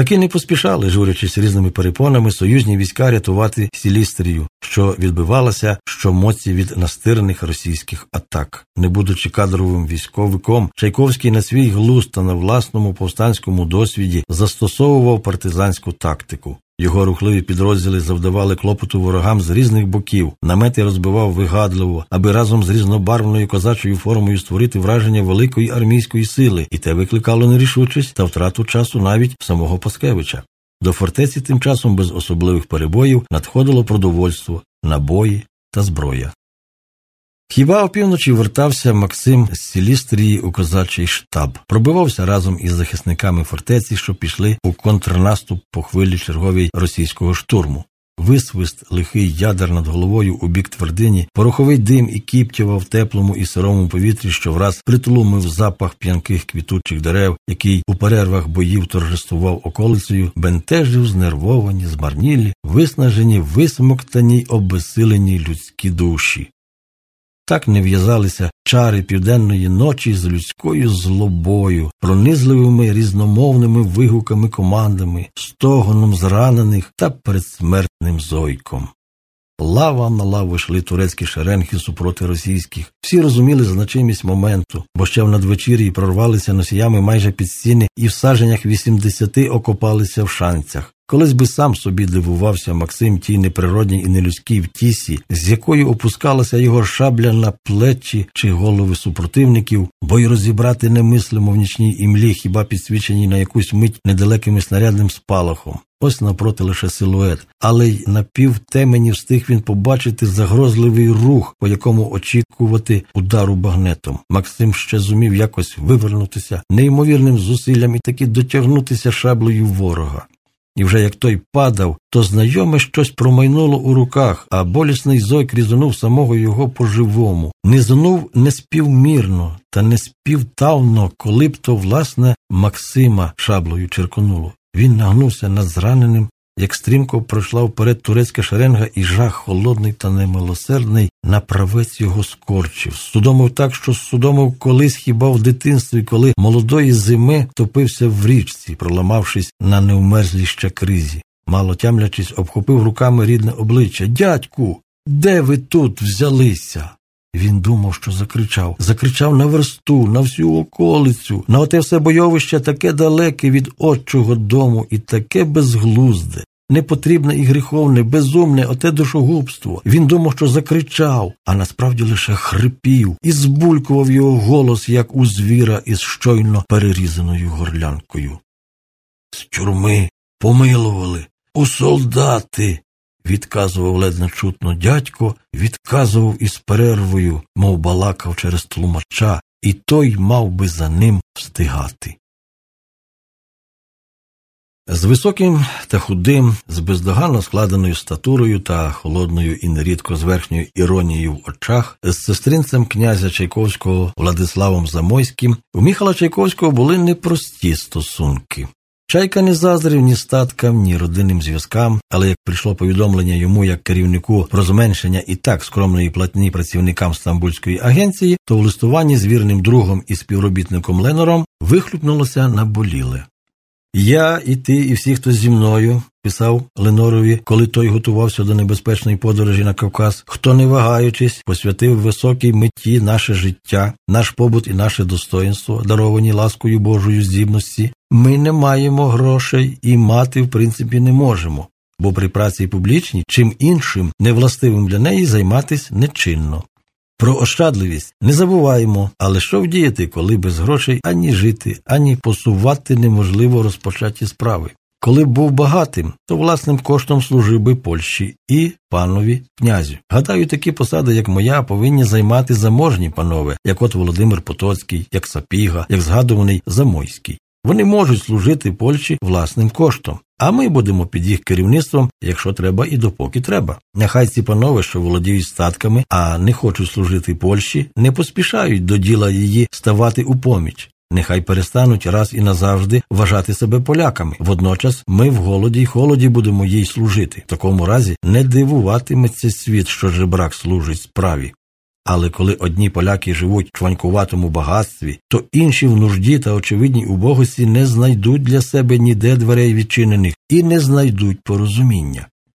Таки не поспішали, журячись різними перепонами, союзні війська рятувати Сілістрію, що відбивалася щомоці від настирних російських атак. Не будучи кадровим військовиком, Чайковський на свій глузд та на власному повстанському досвіді застосовував партизанську тактику. Його рухливі підрозділи завдавали клопоту ворогам з різних боків, намети розбивав вигадливо, аби разом з різнобарвною козачою формою створити враження великої армійської сили, і те викликало нерішучість та втрату часу навіть самого Паскевича. До фортеці тим часом без особливих перебоїв надходило продовольство, набої та зброя. Хіба опівночі вертався Максим з Сілістрії у козачий штаб, пробивався разом із захисниками фортеці, що пішли у контрнаступ по хвилі черговій російського штурму. Висвист лихий ядер над головою у бік твердині, пороховий дим і кіптєва в теплому і сирому повітрі, що враз притлумив запах п'янких квітучих дерев, який у перервах боїв торжествував околицею, бентежив знервовані, змарнілі, виснажені, висмоктані, обесилені людські душі. Так не в'язалися чари південної ночі з людською злобою, пронизливими різномовними вигуками командами, стогоном зранених та передсмертним зойком. Лава на лаву йшли турецькі шеренги супроти російських. Всі розуміли значимість моменту, бо ще в надвечір'ї прорвалися носіями майже під стіни і в саженях 80 окопалися в шанцях. Колись би сам собі дивувався Максим тій неприродній і нелюдській втісі, з якою опускалася його шабля на плечі чи голови супротивників, бо й розібрати не мислимо в нічній імлі, хіба підсвіченій на якусь мить недалеким снарядним спалахом. Ось напроти лише силует, але й на півтемені встиг він побачити загрозливий рух, по якому очікувати удару багнетом. Максим ще зумів якось вивернутися неймовірним зусиллям і таки дотягнутися шаблею ворога. І вже як той падав, то знайоме щось промайнуло у руках, а болісний зойк різанув самого його по-живому. Низанув неспівмірно та неспівтавно, коли б то, власне, Максима шаблею черконуло. Він нагнувся над зраненим, як стрімко пройшла вперед турецька шеренга, і жах холодний та немилосердний на правець його скорчив. Судомив так, що судомив колись хіба в дитинстві, коли молодої зими топився в річці, проламавшись на невмерзлій кризі. Мало тямлячись, обхопив руками рідне обличчя. Дядьку, де ви тут взялися? Він думав, що закричав, закричав на версту, на всю околицю, на оте все бойовище таке далеке від отчого дому і таке безглузде, непотрібне і гріховне, безумне, оте душогубство. Він думав, що закричав, а насправді лише хрипів і збулькував його голос, як у звіра із щойно перерізаною горлянкою. З тюрми помилували у солдати відказував ледь чутно дядько, відказував із перервою, мов балакав через тлумача, і той мав би за ним встигати. З високим та худим, з бездоганно складеною статурою та холодною і нерідко з верхньою іронією в очах, з сестринцем князя Чайковського Владиславом Замойським у Міхала Чайковського були непрості стосунки. Чайка не заздрив ні статкам, ні родинним зв'язкам, але як прийшло повідомлення йому як керівнику про зменшення і так скромної платні працівникам Стамбульської агенції, то в листуванні з вірним другом і співробітником Ленором вихлюпнулося на боліле. Я і ти, і всі, хто зі мною, писав Ленорові, коли той готувався до небезпечної подорожі на Кавказ, хто не вагаючись, посвятив високій меті наше життя, наш побут і наше достоїнство, даровані ласкою Божою здібності, ми не маємо грошей і мати, в принципі, не можемо, бо при праці публічній чим іншим невластивим для неї займатися нечинно. Про ощадливість не забуваємо, але що вдіяти, коли без грошей ані жити, ані посувати неможливо розпочаті справи. Коли б був багатим, то власним коштом служив би Польщі і панові князю. Гадаю, такі посади, як моя, повинні займати заможні панове, як от Володимир Потоцький, як Сапіга, як згадуваний Замойський. Вони можуть служити Польщі власним коштом, а ми будемо під їх керівництвом, якщо треба, і допоки треба. Нехай ці панове, що володіють статками, а не хочуть служити Польщі, не поспішають до діла її ставати у поміч. Нехай перестануть раз і назавжди вважати себе поляками. Водночас ми в голоді й холоді будемо їй служити. В такому разі не дивуватиметься світ, що жебрак служить справі. Але коли одні поляки живуть в чванькуватому багатстві, то інші в нужді та очевидній убогості не знайдуть для себе ніде дверей відчинених і не знайдуть порозуміння.